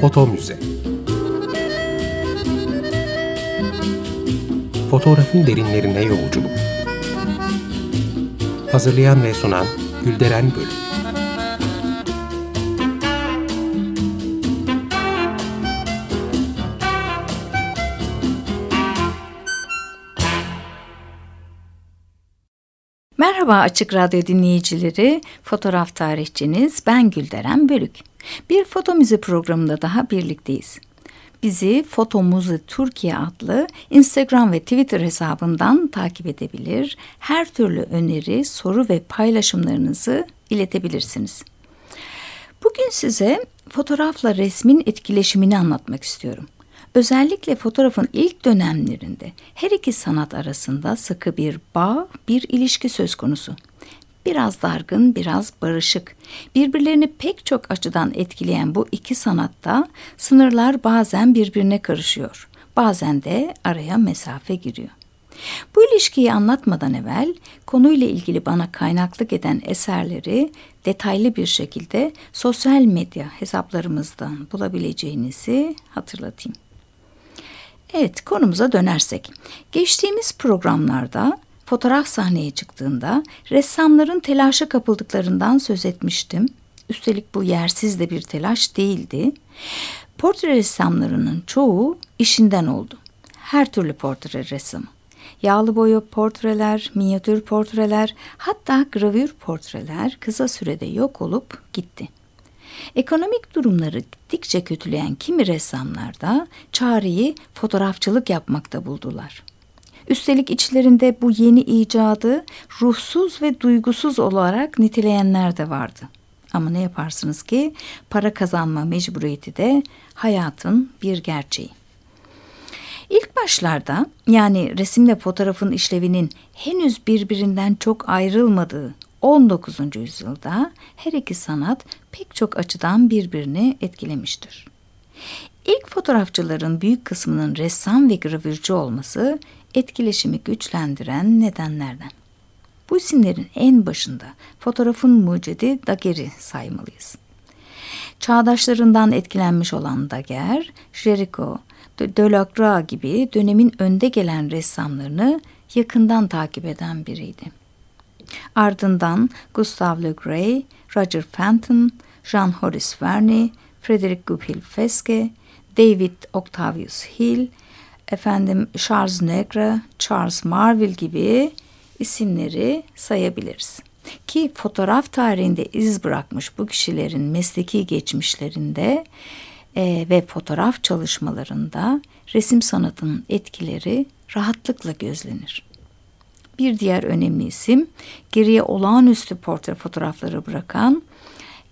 Foto Müze Fotoğrafın derinlerine yolculuk. Hazırlayan ve sunan Gülderen Bölüm. Merhaba Açık Radyo dinleyicileri, fotoğraf tarihçiniz ben Gülderen Bölük. Bir foto müze programında daha birlikteyiz. Bizi Foto Müze Türkiye adlı Instagram ve Twitter hesabından takip edebilir, her türlü öneri, soru ve paylaşımlarınızı iletebilirsiniz. Bugün size fotoğrafla resmin etkileşimini anlatmak istiyorum. Özellikle fotoğrafın ilk dönemlerinde her iki sanat arasında sıkı bir bağ, bir ilişki söz konusu. Biraz dargın, biraz barışık. Birbirlerini pek çok açıdan etkileyen bu iki sanatta sınırlar bazen birbirine karışıyor. Bazen de araya mesafe giriyor. Bu ilişkiyi anlatmadan evvel konuyla ilgili bana kaynaklık eden eserleri detaylı bir şekilde sosyal medya hesaplarımızdan bulabileceğinizi hatırlatayım. Evet konumuza dönersek. Geçtiğimiz programlarda fotoğraf sahneye çıktığında ressamların telaşa kapıldıklarından söz etmiştim. Üstelik bu yersiz de bir telaş değildi. Portre ressamlarının çoğu işinden oldu. Her türlü portre ressamı. Yağlı boya portreler, minyatür portreler, hatta gravür portreler kısa sürede yok olup gitti. Ekonomik durumları gittikçe kötüleyen kimi ressamlar da çareyi fotoğrafçılık yapmakta buldular. Üstelik içlerinde bu yeni icadı ruhsuz ve duygusuz olarak niteleyenler de vardı. Ama ne yaparsınız ki para kazanma mecburiyeti de hayatın bir gerçeği. İlk başlarda yani resimle fotoğrafın işlevinin henüz birbirinden çok ayrılmadığı 19. yüzyılda her iki sanat pek çok açıdan birbirini etkilemiştir. İlk fotoğrafçıların büyük kısmının ressam ve gravürcü olması etkileşimi güçlendiren nedenlerden. Bu isimlerin en başında fotoğrafın mucidi Daguerre'i saymalıyız. Çağdaşlarından etkilenmiş olan Daguerre, Jericho, Delacroix gibi dönemin önde gelen ressamlarını yakından takip eden biriydi. Ardından Gustave Le Gray, Roger Fenton, Jean Horace Verney, Frederick Goupil Feske, David Octavius Hill, efendim Charles Negre, Charles Marville gibi isimleri sayabiliriz. Ki fotoğraf tarihinde iz bırakmış bu kişilerin mesleki geçmişlerinde e, ve fotoğraf çalışmalarında resim sanatının etkileri rahatlıkla gözlenir. Bir diğer önemli isim geriye olağanüstü portre fotoğrafları bırakan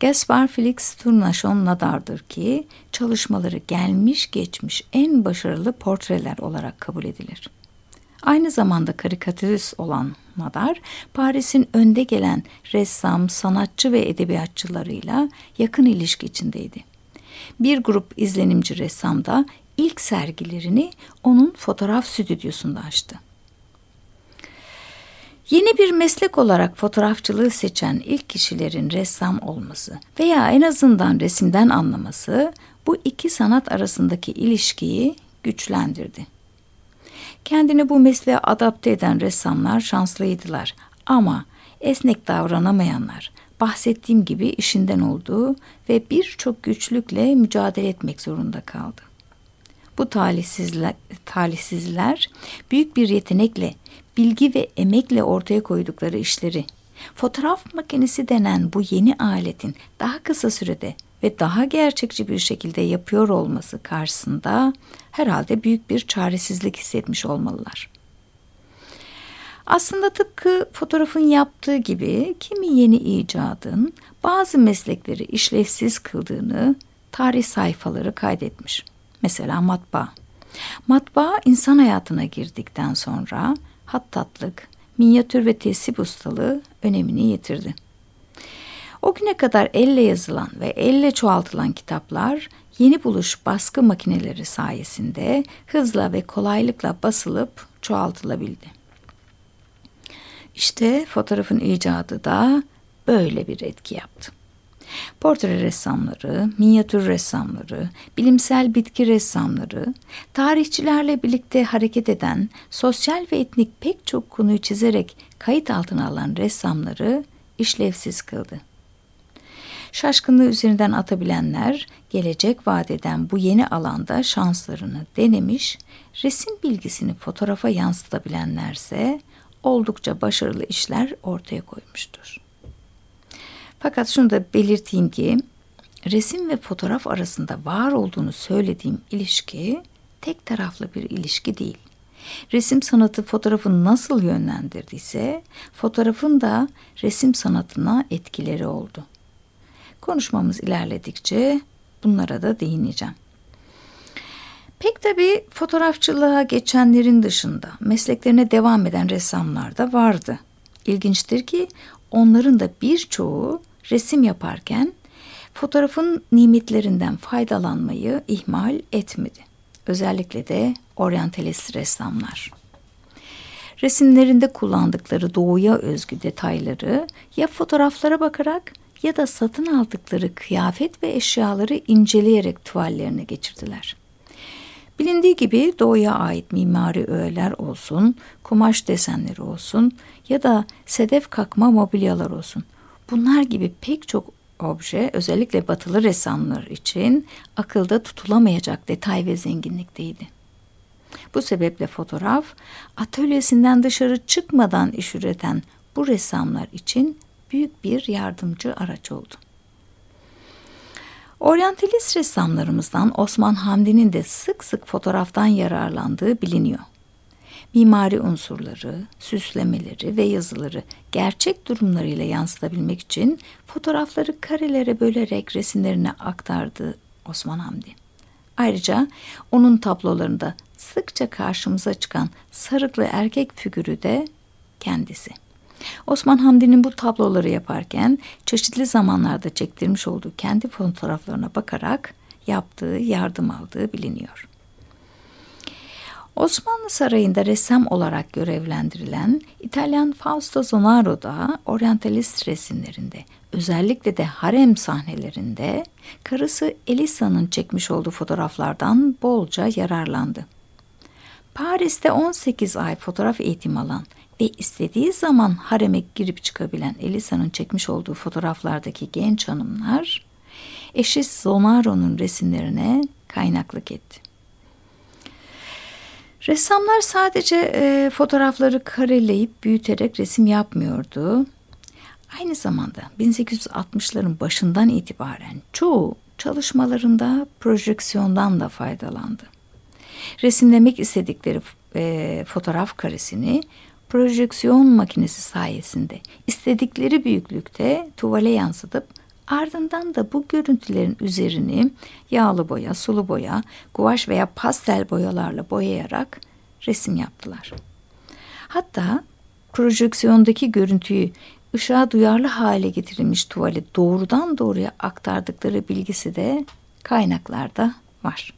Gaspar Felix Tournachon Nadar'dır ki çalışmaları gelmiş geçmiş en başarılı portreler olarak kabul edilir. Aynı zamanda karikatürist olan Nadar, Paris'in önde gelen ressam, sanatçı ve edebiyatçılarıyla yakın ilişki içindeydi. Bir grup izlenimci ressam da ilk sergilerini onun fotoğraf stüdyosunda açtı. Yeni bir meslek olarak fotoğrafçılığı seçen ilk kişilerin ressam olması veya en azından resimden anlaması bu iki sanat arasındaki ilişkiyi güçlendirdi. Kendini bu mesleğe adapte eden ressamlar şanslıydılar ama esnek davranamayanlar bahsettiğim gibi işinden olduğu ve birçok güçlükle mücadele etmek zorunda kaldı. Bu talihsizler, talihsizler büyük bir yetenekle bilgi ve emekle ortaya koydukları işleri, fotoğraf makinesi denen bu yeni aletin daha kısa sürede ve daha gerçekçi bir şekilde yapıyor olması karşısında herhalde büyük bir çaresizlik hissetmiş olmalılar. Aslında tıpkı fotoğrafın yaptığı gibi kimi yeni icadın bazı meslekleri işlevsiz kıldığını tarih sayfaları kaydetmiş. Mesela matbaa. Matbaa insan hayatına girdikten sonra hattatlık, minyatür ve tesip ustalığı önemini yitirdi. O güne kadar elle yazılan ve elle çoğaltılan kitaplar yeni buluş baskı makineleri sayesinde hızla ve kolaylıkla basılıp çoğaltılabildi. İşte fotoğrafın icadı da böyle bir etki yaptı. Portre ressamları, minyatür ressamları, bilimsel bitki ressamları, tarihçilerle birlikte hareket eden, sosyal ve etnik pek çok konuyu çizerek kayıt altına alan ressamları işlevsiz kıldı. Şaşkınlığı üzerinden atabilenler, gelecek vadeden bu yeni alanda şanslarını denemiş, resim bilgisini fotoğrafa yansıtabilenlerse oldukça başarılı işler ortaya koymuştur. Fakat şunu da belirteyim ki resim ve fotoğraf arasında var olduğunu söylediğim ilişki tek taraflı bir ilişki değil. Resim sanatı fotoğrafı nasıl yönlendirdiyse fotoğrafın da resim sanatına etkileri oldu. Konuşmamız ilerledikçe bunlara da değineceğim. Pek tabii fotoğrafçılığa geçenlerin dışında mesleklerine devam eden ressamlar da vardı. İlginçtir ki onların da birçoğu resim yaparken fotoğrafın nimetlerinden faydalanmayı ihmal etmedi. Özellikle de oryantalist ressamlar. Resimlerinde kullandıkları doğuya özgü detayları ya fotoğraflara bakarak ya da satın aldıkları kıyafet ve eşyaları inceleyerek tuvallerine geçirdiler. Bilindiği gibi doğuya ait mimari öğeler olsun, kumaş desenleri olsun ya da sedef kakma mobilyalar olsun. Bunlar gibi pek çok obje özellikle batılı ressamlar için akılda tutulamayacak detay ve zenginlikteydi. Bu sebeple fotoğraf atölyesinden dışarı çıkmadan iş üreten bu ressamlar için büyük bir yardımcı araç oldu. Oryantalist ressamlarımızdan Osman Hamdi'nin de sık sık fotoğraftan yararlandığı biliniyor. Mimari unsurları, süslemeleri ve yazıları gerçek durumlarıyla yansıtabilmek için fotoğrafları karelere bölerek resimlerine aktardı Osman Hamdi. Ayrıca onun tablolarında sıkça karşımıza çıkan sarıklı erkek figürü de kendisi. Osman Hamdi'nin bu tabloları yaparken çeşitli zamanlarda çektirmiş olduğu kendi fotoğraflarına bakarak yaptığı, yardım aldığı biliniyor. Osmanlı Sarayı'nda ressam olarak görevlendirilen İtalyan Fausto Zonaro da oryantalist resimlerinde özellikle de harem sahnelerinde karısı Elisa'nın çekmiş olduğu fotoğraflardan bolca yararlandı. Paris'te 18 ay fotoğraf eğitimi alan ve istediği zaman hareme girip çıkabilen Elisa'nın çekmiş olduğu fotoğraflardaki genç hanımlar eşi Zonaro'nun resimlerine kaynaklık etti. Ressamlar sadece e, fotoğrafları kareleyip büyüterek resim yapmıyordu. Aynı zamanda 1860'ların başından itibaren çoğu çalışmalarında projeksiyondan da faydalandı. Resimlemek istedikleri e, fotoğraf karesini projeksiyon makinesi sayesinde istedikleri büyüklükte tuvale yansıtıp ardından da bu görüntülerin üzerini yağlı boya, sulu boya, guaj veya pastel boyalarla boyayarak resim yaptılar. Hatta projeksiyondaki görüntüyü ışığa duyarlı hale getirilmiş tuvale doğrudan doğruya aktardıkları bilgisi de kaynaklarda var.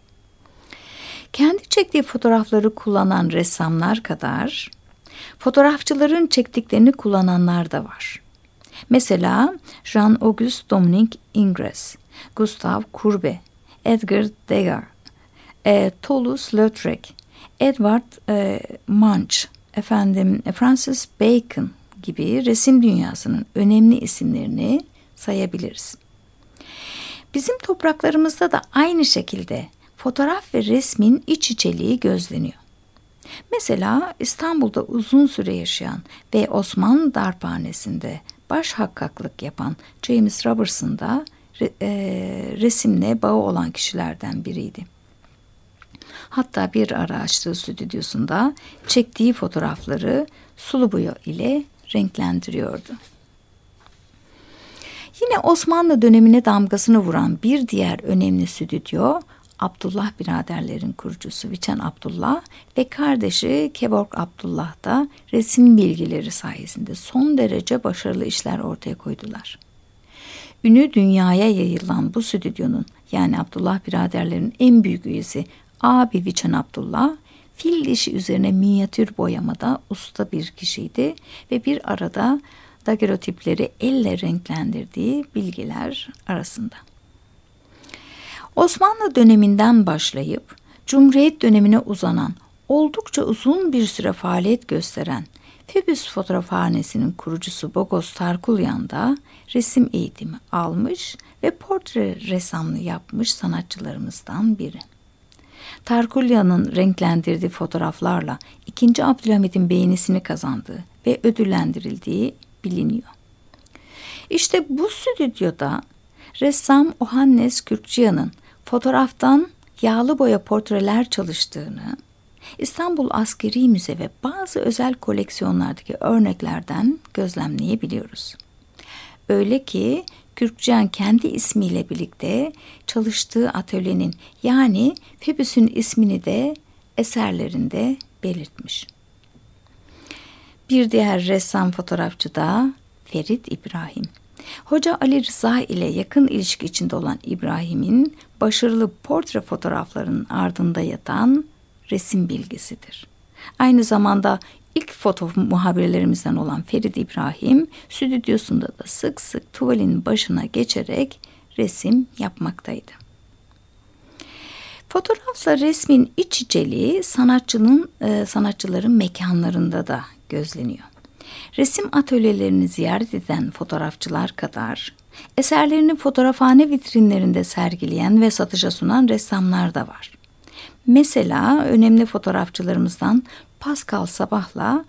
Kendi çektiği fotoğrafları kullanan ressamlar kadar Fotoğrafçıların çektiklerini kullananlar da var. Mesela Jean-Auguste Dominique Ingres, Gustave Courbet, Edgar Degas, e, Toulouse-Lautrec, Edward e, Munch, efendim Francis Bacon gibi resim dünyasının önemli isimlerini sayabiliriz. Bizim topraklarımızda da aynı şekilde fotoğraf ve resmin iç içeliği gözleniyor. Mesela İstanbul'da uzun süre yaşayan ve Osmanlı Darphanesi'nde baş hakkaklık yapan James Robertson da re, e, resimle bağı olan kişilerden biriydi. Hatta bir ara açtığı stüdyosunda çektiği fotoğrafları sulu boya ile renklendiriyordu. Yine Osmanlı dönemine damgasını vuran bir diğer önemli stüdyo Abdullah biraderlerin kurucusu Viçen Abdullah ve kardeşi Kevork Abdullah da resim bilgileri sayesinde son derece başarılı işler ortaya koydular. Ünü dünyaya yayılan bu stüdyonun yani Abdullah biraderlerin en büyük üyesi abi Viçen Abdullah fil dişi üzerine minyatür boyamada usta bir kişiydi ve bir arada dagerotipleri elle renklendirdiği bilgiler arasında. Osmanlı döneminden başlayıp Cumhuriyet dönemine uzanan oldukça uzun bir süre faaliyet gösteren Febüs Fotoğrafhanesi'nin kurucusu Bogos Tarkulyan da resim eğitimi almış ve portre ressamlığı yapmış sanatçılarımızdan biri. Tarkulyan'ın renklendirdiği fotoğraflarla 2. Abdülhamid'in beğenisini kazandığı ve ödüllendirildiği biliniyor. İşte bu stüdyoda ressam Ohannes Kürkçiyan'ın fotoğraftan yağlı boya portreler çalıştığını, İstanbul Askeri Müze ve bazı özel koleksiyonlardaki örneklerden gözlemleyebiliyoruz. Öyle ki Kürkcan kendi ismiyle birlikte çalıştığı atölyenin yani Febüs'ün ismini de eserlerinde belirtmiş. Bir diğer ressam fotoğrafçı da Ferit İbrahim. Hoca Ali Rıza ile yakın ilişki içinde olan İbrahim'in başarılı portre fotoğraflarının ardında yatan resim bilgisidir. Aynı zamanda ilk foto muhabirlerimizden olan Ferit İbrahim stüdyosunda da sık sık tuvalin başına geçerek resim yapmaktaydı. Fotoğrafla resmin iç içeliği sanatçının e, sanatçıların mekanlarında da gözleniyor. Resim atölyelerini ziyaret eden fotoğrafçılar kadar eserlerini fotoğrafhane vitrinlerinde sergileyen ve satışa sunan ressamlar da var. Mesela önemli fotoğrafçılarımızdan Pascal Sabah'la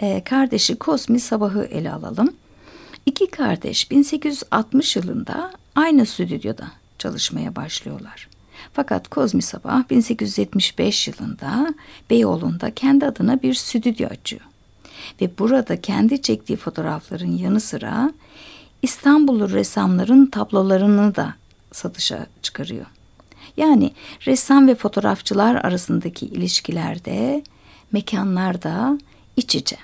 e, kardeşi Cosmi Sabah'ı ele alalım. İki kardeş 1860 yılında aynı stüdyoda çalışmaya başlıyorlar. Fakat Kozmi Sabah 1875 yılında Beyoğlu'nda kendi adına bir stüdyo açıyor. Ve burada kendi çektiği fotoğrafların yanı sıra İstanbullu ressamların tablolarını da satışa çıkarıyor. Yani ressam ve fotoğrafçılar arasındaki ilişkilerde mekanlarda iç içe.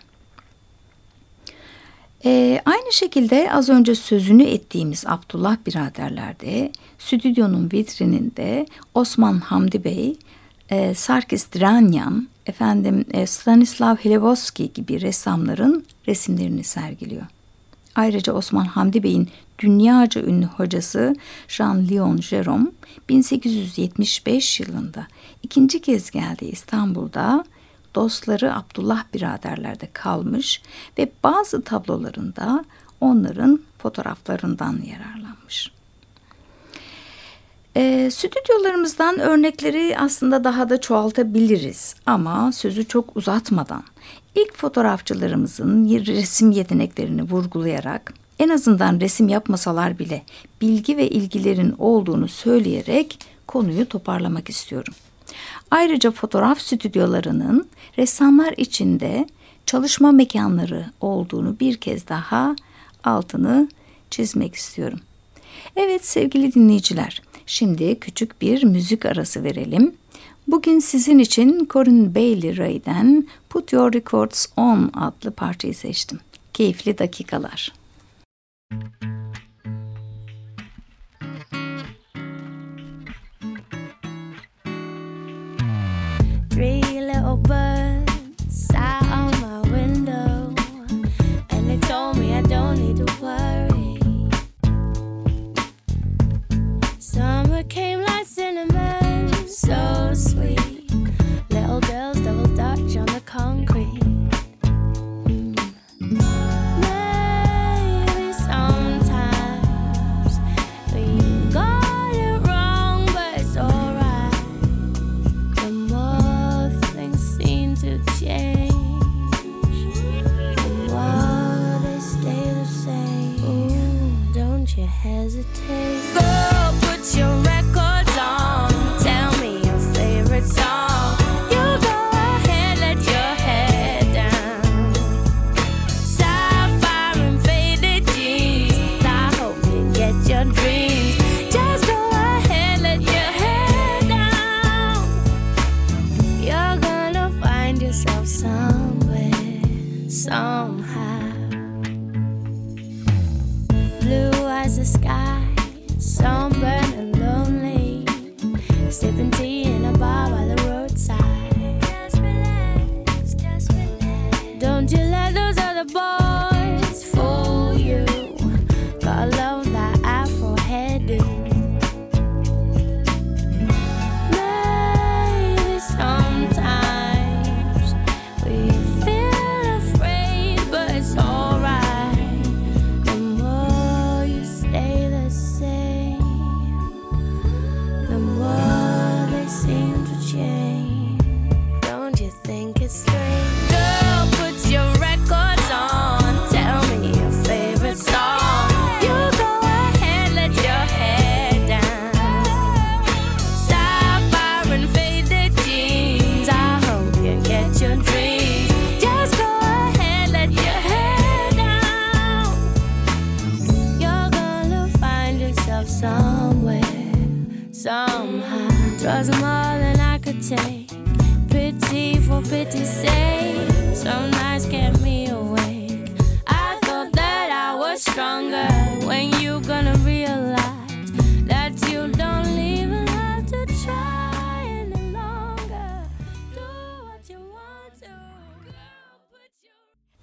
Ee, aynı şekilde az önce sözünü ettiğimiz Abdullah biraderlerde stüdyonun vitrininde Osman Hamdi Bey, e, Sarkis Dranyan, efendim e, Stanislav Hlevoski gibi ressamların resimlerini sergiliyor. Ayrıca Osman Hamdi Bey'in dünyaca ünlü hocası Jean-Léon Jerome 1875 yılında ikinci kez geldi İstanbul'da dostları Abdullah biraderlerde kalmış ve bazı tablolarında onların fotoğraflarından yararlanmış. E, stüdyolarımızdan örnekleri aslında daha da çoğaltabiliriz ama sözü çok uzatmadan ilk fotoğrafçılarımızın resim yeteneklerini vurgulayarak en azından resim yapmasalar bile bilgi ve ilgilerin olduğunu söyleyerek konuyu toparlamak istiyorum. Ayrıca fotoğraf stüdyolarının ressamlar içinde çalışma mekanları olduğunu bir kez daha altını çizmek istiyorum. Evet sevgili dinleyiciler, şimdi küçük bir müzik arası verelim. Bugün sizin için Corinne Bailey Ray'den Put Your Records On adlı parçayı seçtim. Keyifli dakikalar. Three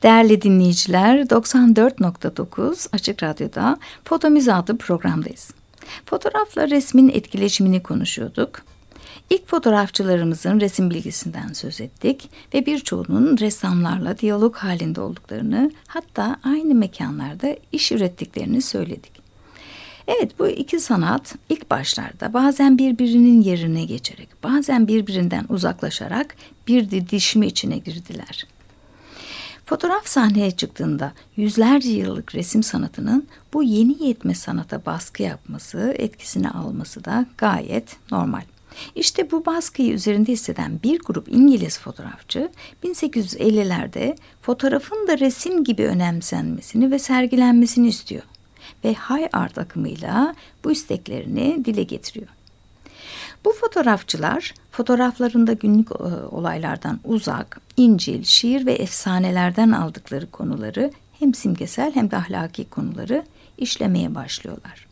Değerli dinleyiciler 94.9 Açık Radyo'da Fotomiz adlı programdayız. Fotoğrafla resmin etkileşimini konuşuyorduk. İlk fotoğrafçılarımızın resim bilgisinden söz ettik ve birçoğunun ressamlarla diyalog halinde olduklarını hatta aynı mekanlarda iş ürettiklerini söyledik. Evet bu iki sanat ilk başlarda bazen birbirinin yerine geçerek bazen birbirinden uzaklaşarak bir didişme içine girdiler. Fotoğraf sahneye çıktığında yüzlerce yıllık resim sanatının bu yeni yetme sanata baskı yapması, etkisini alması da gayet normal. İşte bu baskıyı üzerinde hisseden bir grup İngiliz fotoğrafçı 1850'lerde fotoğrafın da resim gibi önemsenmesini ve sergilenmesini istiyor ve high art akımıyla bu isteklerini dile getiriyor. Bu fotoğrafçılar fotoğraflarında günlük e, olaylardan uzak, İncil, şiir ve efsanelerden aldıkları konuları hem simgesel hem de ahlaki konuları işlemeye başlıyorlar.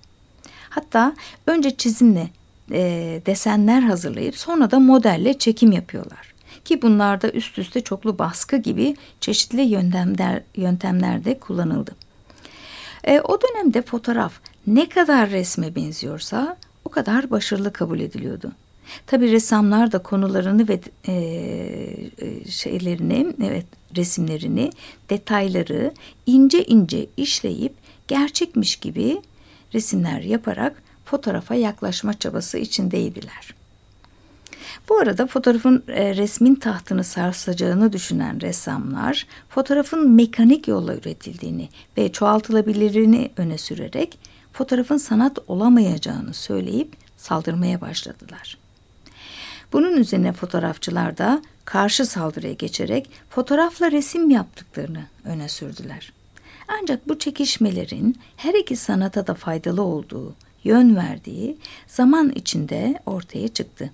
Hatta önce çizimle e, desenler hazırlayıp sonra da modelle çekim yapıyorlar. Ki bunlarda üst üste çoklu baskı gibi çeşitli yöntemler, yöntemler de kullanıldı. E, o dönemde fotoğraf ne kadar resme benziyorsa o kadar başarılı kabul ediliyordu. Tabi ressamlar da konularını ve e, e, şeylerini, evet resimlerini, detayları ince ince işleyip gerçekmiş gibi resimler yaparak fotoğrafa yaklaşma çabası içindeydiler. Bu arada fotoğrafın e, resmin tahtını sarsacağını düşünen ressamlar fotoğrafın mekanik yolla üretildiğini ve çoğaltılabilirini öne sürerek fotoğrafın sanat olamayacağını söyleyip saldırmaya başladılar. Bunun üzerine fotoğrafçılar da karşı saldırıya geçerek fotoğrafla resim yaptıklarını öne sürdüler. Ancak bu çekişmelerin her iki sanata da faydalı olduğu, yön verdiği zaman içinde ortaya çıktı.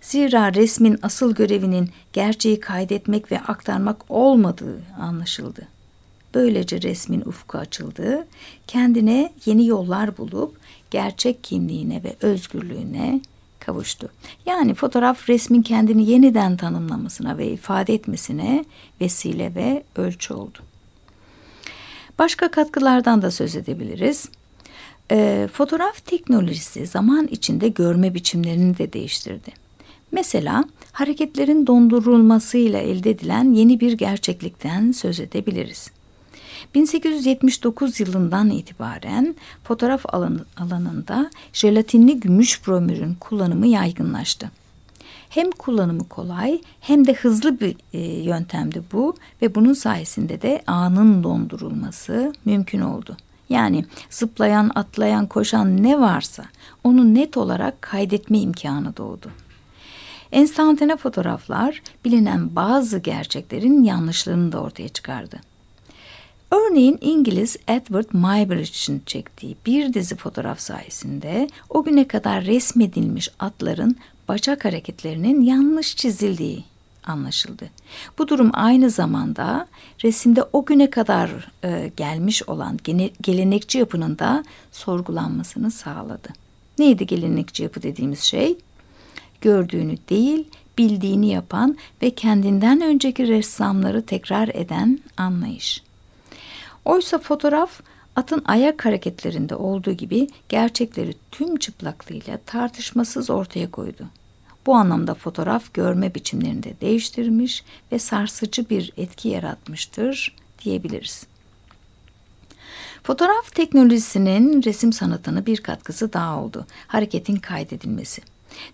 Zira resmin asıl görevinin gerçeği kaydetmek ve aktarmak olmadığı anlaşıldı. Böylece resmin ufku açıldı, kendine yeni yollar bulup gerçek kimliğine ve özgürlüğüne kavuştu. Yani fotoğraf resmin kendini yeniden tanımlamasına ve ifade etmesine vesile ve ölçü oldu. Başka katkılardan da söz edebiliriz. E, fotoğraf teknolojisi zaman içinde görme biçimlerini de değiştirdi. Mesela hareketlerin dondurulmasıyla elde edilen yeni bir gerçeklikten söz edebiliriz. 1879 yılından itibaren fotoğraf alanında jelatinli gümüş bromürün kullanımı yaygınlaştı. Hem kullanımı kolay hem de hızlı bir e, yöntemdi bu ve bunun sayesinde de anın dondurulması mümkün oldu. Yani zıplayan, atlayan, koşan ne varsa onu net olarak kaydetme imkanı doğdu. Enstantane fotoğraflar bilinen bazı gerçeklerin yanlışlığını da ortaya çıkardı. Örneğin İngiliz Edward Muybridge'in çektiği bir dizi fotoğraf sayesinde o güne kadar resmedilmiş atların bacak hareketlerinin yanlış çizildiği anlaşıldı. Bu durum aynı zamanda resimde o güne kadar e, gelmiş olan gene, gelenekçi yapının da sorgulanmasını sağladı. Neydi gelenekçi yapı dediğimiz şey? Gördüğünü değil, bildiğini yapan ve kendinden önceki ressamları tekrar eden anlayış. Oysa fotoğraf atın ayak hareketlerinde olduğu gibi gerçekleri tüm çıplaklığıyla tartışmasız ortaya koydu. Bu anlamda fotoğraf görme biçimlerini de değiştirmiş ve sarsıcı bir etki yaratmıştır diyebiliriz. Fotoğraf teknolojisinin resim sanatına bir katkısı daha oldu. Hareketin kaydedilmesi.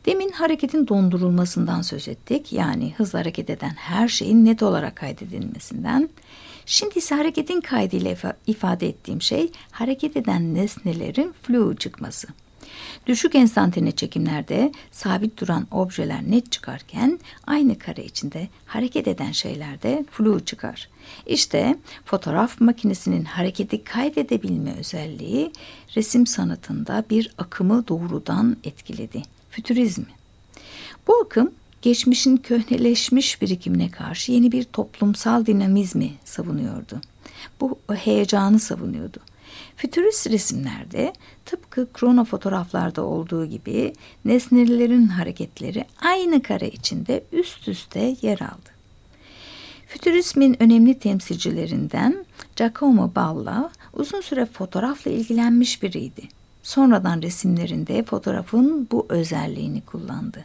Demin hareketin dondurulmasından söz ettik. Yani hızlı hareket eden her şeyin net olarak kaydedilmesinden. Şimdi ise hareketin kaydıyla ifade ettiğim şey hareket eden nesnelerin flu çıkması. Düşük enstantane çekimlerde sabit duran objeler net çıkarken aynı kare içinde hareket eden şeylerde flu çıkar. İşte fotoğraf makinesinin hareketi kaydedebilme özelliği resim sanatında bir akımı doğrudan etkiledi. Fütürizmi. Bu akım geçmişin köhneleşmiş birikimine karşı yeni bir toplumsal dinamizmi savunuyordu. Bu heyecanı savunuyordu. Fütürist resimlerde tıpkı krono fotoğraflarda olduğu gibi nesnelerin hareketleri aynı kare içinde üst üste yer aldı. Fütürizmin önemli temsilcilerinden Giacomo Balla uzun süre fotoğrafla ilgilenmiş biriydi. Sonradan resimlerinde fotoğrafın bu özelliğini kullandı.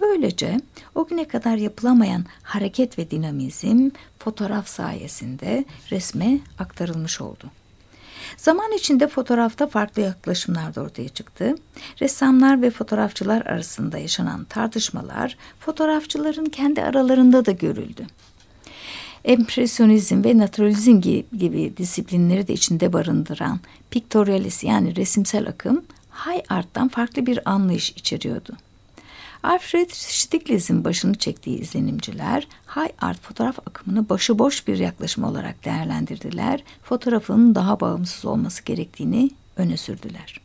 Böylece o güne kadar yapılamayan hareket ve dinamizm fotoğraf sayesinde resme aktarılmış oldu. Zaman içinde fotoğrafta farklı yaklaşımlar da ortaya çıktı. Ressamlar ve fotoğrafçılar arasında yaşanan tartışmalar fotoğrafçıların kendi aralarında da görüldü. Empresyonizm ve naturalizm gibi disiplinleri de içinde barındıran piktorealist yani resimsel akım high art'tan farklı bir anlayış içeriyordu. Alfred Stieglitz'in başını çektiği izlenimciler high art fotoğraf akımını başıboş bir yaklaşım olarak değerlendirdiler. Fotoğrafın daha bağımsız olması gerektiğini öne sürdüler.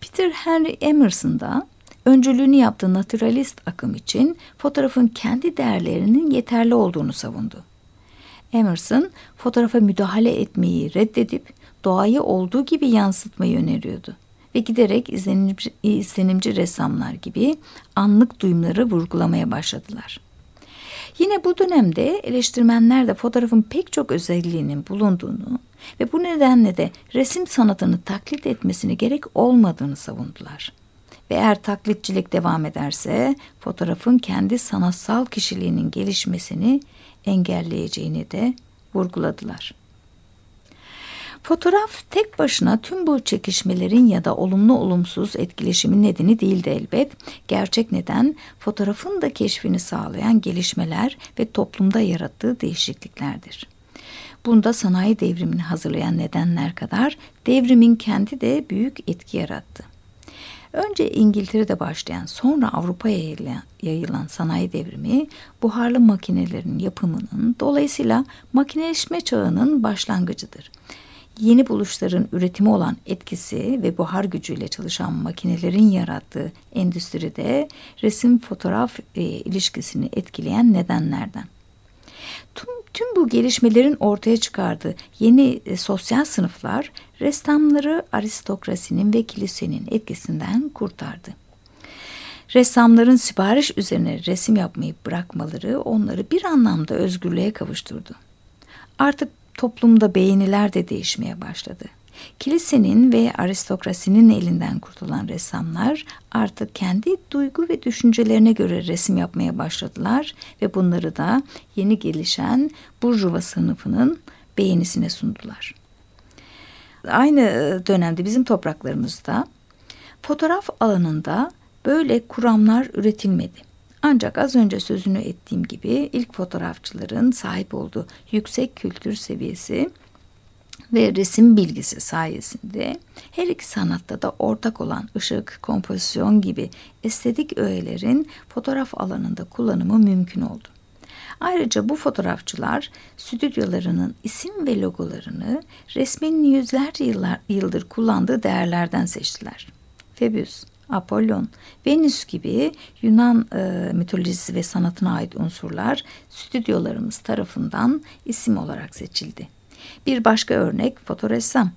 Peter Henry Emerson da öncülüğünü yaptığı naturalist akım için fotoğrafın kendi değerlerinin yeterli olduğunu savundu. Emerson fotoğrafa müdahale etmeyi reddedip doğayı olduğu gibi yansıtmayı öneriyordu ve giderek izlenimci, izlenimci ressamlar gibi anlık duyumları vurgulamaya başladılar. Yine bu dönemde eleştirmenler de fotoğrafın pek çok özelliğinin bulunduğunu ve bu nedenle de resim sanatını taklit etmesine gerek olmadığını savundular. Ve eğer taklitçilik devam ederse fotoğrafın kendi sanatsal kişiliğinin gelişmesini engelleyeceğini de vurguladılar. Fotoğraf tek başına tüm bu çekişmelerin ya da olumlu olumsuz etkileşimin nedeni değildi elbet. Gerçek neden fotoğrafın da keşfini sağlayan gelişmeler ve toplumda yarattığı değişikliklerdir. Bunda sanayi devrimini hazırlayan nedenler kadar devrimin kendi de büyük etki yarattı. Önce İngiltere'de başlayan sonra Avrupa'ya yayılan sanayi devrimi buharlı makinelerin yapımının dolayısıyla makineleşme çağının başlangıcıdır yeni buluşların üretimi olan etkisi ve buhar gücüyle çalışan makinelerin yarattığı endüstride resim fotoğraf e, ilişkisini etkileyen nedenlerden. Tüm, tüm bu gelişmelerin ortaya çıkardığı yeni e, sosyal sınıflar ressamları aristokrasinin ve kilisenin etkisinden kurtardı. Ressamların sipariş üzerine resim yapmayı bırakmaları onları bir anlamda özgürlüğe kavuşturdu. Artık toplumda beğeniler de değişmeye başladı. Kilisenin ve aristokrasinin elinden kurtulan ressamlar artık kendi duygu ve düşüncelerine göre resim yapmaya başladılar ve bunları da yeni gelişen burjuva sınıfının beğenisine sundular. Aynı dönemde bizim topraklarımızda fotoğraf alanında böyle kuramlar üretilmedi. Ancak az önce sözünü ettiğim gibi ilk fotoğrafçıların sahip olduğu yüksek kültür seviyesi ve resim bilgisi sayesinde her iki sanatta da ortak olan ışık, kompozisyon gibi estetik öğelerin fotoğraf alanında kullanımı mümkün oldu. Ayrıca bu fotoğrafçılar stüdyolarının isim ve logolarını resmin yüzlerce yıllar, yıldır kullandığı değerlerden seçtiler. Febius, Apollon, Venüs gibi Yunan e, mitolojisi ve sanatına ait unsurlar stüdyolarımız tarafından isim olarak seçildi. Bir başka örnek fotoressam.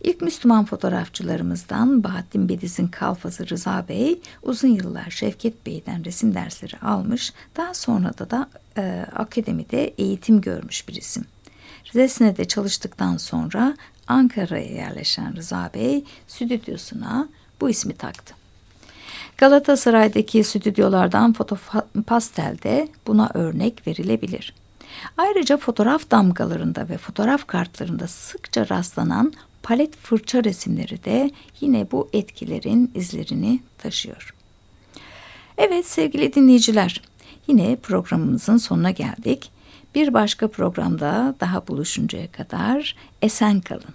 İlk Müslüman fotoğrafçılarımızdan Bahattin Bediz'in kalfası Rıza Bey uzun yıllar Şevket Bey'den resim dersleri almış, daha sonra da da e, akademide eğitim görmüş bir isim. Resne'de çalıştıktan sonra Ankara'ya yerleşen Rıza Bey stüdyosuna bu ismi taktı. Galatasaray'daki stüdyolardan foto pastelde buna örnek verilebilir. Ayrıca fotoğraf damgalarında ve fotoğraf kartlarında sıkça rastlanan palet fırça resimleri de yine bu etkilerin izlerini taşıyor. Evet sevgili dinleyiciler, yine programımızın sonuna geldik. Bir başka programda daha buluşuncaya kadar esen kalın.